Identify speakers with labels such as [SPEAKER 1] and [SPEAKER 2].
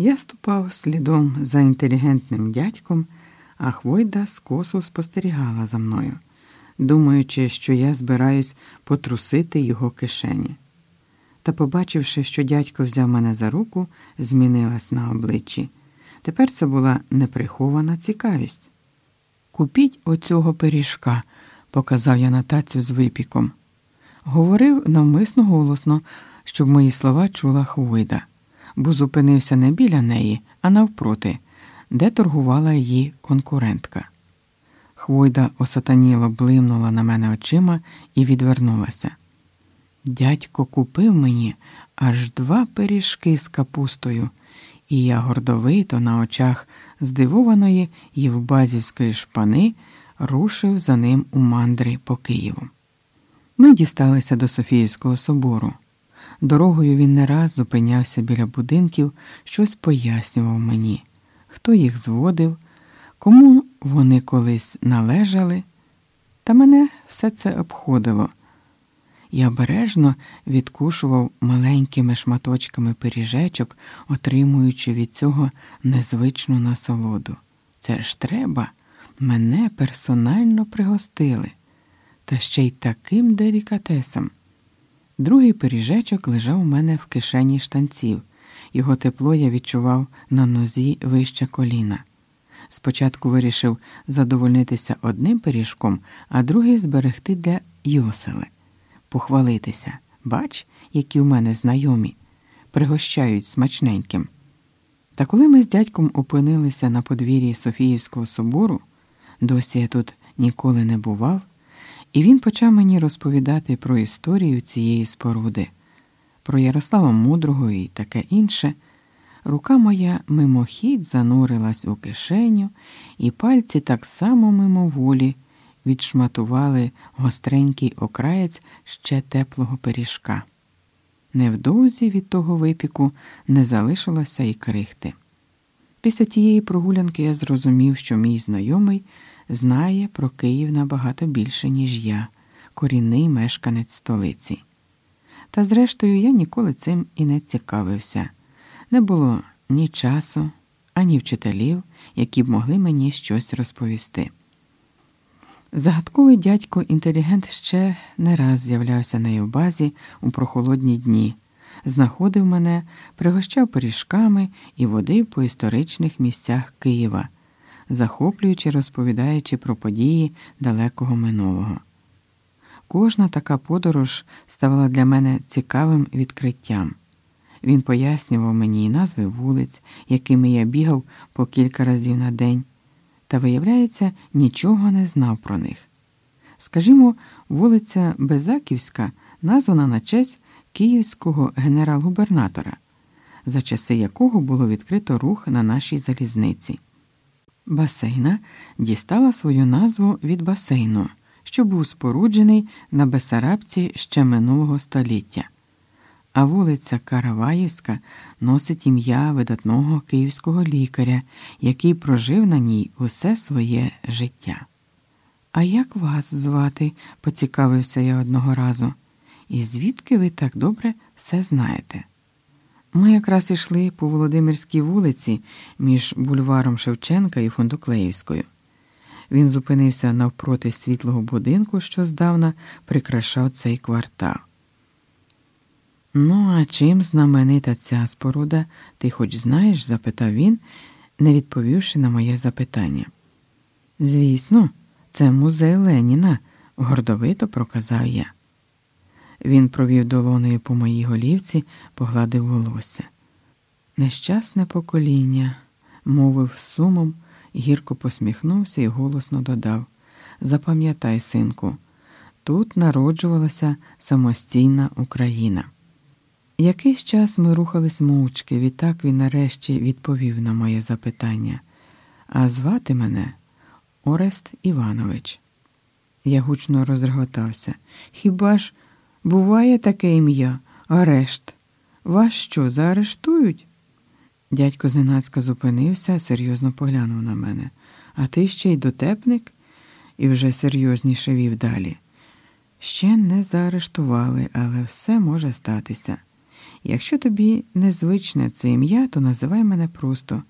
[SPEAKER 1] Я ступав слідом за інтелігентним дядьком, а Хвойда скосу спостерігала за мною, думаючи, що я збираюсь потрусити його кишені. Та, побачивши, що дядько взяв мене за руку, змінилась на обличчі. Тепер це була неприхована цікавість. Купіть оцього пиріжка, показав я на тацю з випіком. Говорив навмисно голосно, щоб мої слова чула Хвойда, бо зупинився не біля неї, а навпроти, де торгувала її конкурентка. Хвойда осатаніло блимнула на мене очима і відвернулася. Дядько купив мені аж два пиріжки з капустою, і я гордовито на очах здивованої євбазівської шпани рушив за ним у мандри по Києву. Ми дісталися до Софіївського собору. Дорогою він не раз зупинявся біля будинків, щось пояснював мені, хто їх зводив, кому вони колись належали, та мене все це обходило. Я обережно відкушував маленькими шматочками пиріжечок, отримуючи від цього незвичну насолоду. Це ж треба, мене персонально пригостили, та ще й таким делікатесом. Другий пиріжечок лежав у мене в кишені штанців, його тепло я відчував на нозі вище коліна. Спочатку вирішив задовольнитися одним пиріжком, а другий зберегти для Йосели похвалитися. Бач, які в мене знайомі, пригощають смачненьким. Та коли ми з дядьком опинилися на подвір'ї Софіївського собору, досі я тут ніколи не бував, і він почав мені розповідати про історію цієї споруди, про Ярослава Мудрого і таке інше. Рука моя мимохідь занурилась у кишеню, і пальці так само мимоволі відшматували гостренький окраєць ще теплого пиріжка. Невдовзі від того випіку не залишилося і крихти. Після тієї прогулянки я зрозумів, що мій знайомий знає про Київ набагато більше, ніж я, корінний мешканець столиці. Та, зрештою, я ніколи цим і не цікавився. Не було ні часу, ані вчителів, які б могли мені щось розповісти. Загадковий дядько інтелігент ще не раз з'являвся на Євбазі у прохолодні дні, знаходив мене, пригощав пиріжками і водив по історичних місцях Києва, захоплюючи, розповідаючи про події далекого минулого. Кожна така подорож ставала для мене цікавим відкриттям. Він пояснював мені і назви вулиць, якими я бігав по кілька разів на день та, виявляється, нічого не знав про них. Скажімо, вулиця Безаківська названа на честь київського генерал-губернатора, за часи якого було відкрито рух на нашій залізниці. Басейна дістала свою назву від басейну, що був споруджений на Бесарабці ще минулого століття а вулиця Караваївська носить ім'я видатного київського лікаря, який прожив на ній усе своє життя. А як вас звати? поцікавився я одного разу. І звідки ви так добре все знаєте? Ми якраз ішли по Володимирській вулиці між бульваром Шевченка і Фундуклеївською. Він зупинився навпроти світлого будинку, що здавна прикрашав цей квартал. Ну, а чим знаменита ця споруда, ти хоч знаєш? запитав він, не відповівши на моє запитання. Звісно, це музей Леніна, гордовито проказав я. Він провів долоною по моїй голівці, погладив волосся. Нещасне покоління, мовив сумом, гірко посміхнувся і голосно додав Запам'ятай, синку, тут народжувалася самостійна Україна. Якийсь час ми рухались мовчки, відтак він нарешті відповів на моє запитання. А звати мене Орест Іванович. Я гучно розреготався. Хіба ж буває таке ім'я? Арешт? Вас що, заарештують? Дядько зненацька зупинився, серйозно поглянув на мене. А ти ще й дотепник? І вже серйозніше вів далі. Ще не заарештували, але все може статися. Якщо тобі незвичне це ім'я, то називай мене просто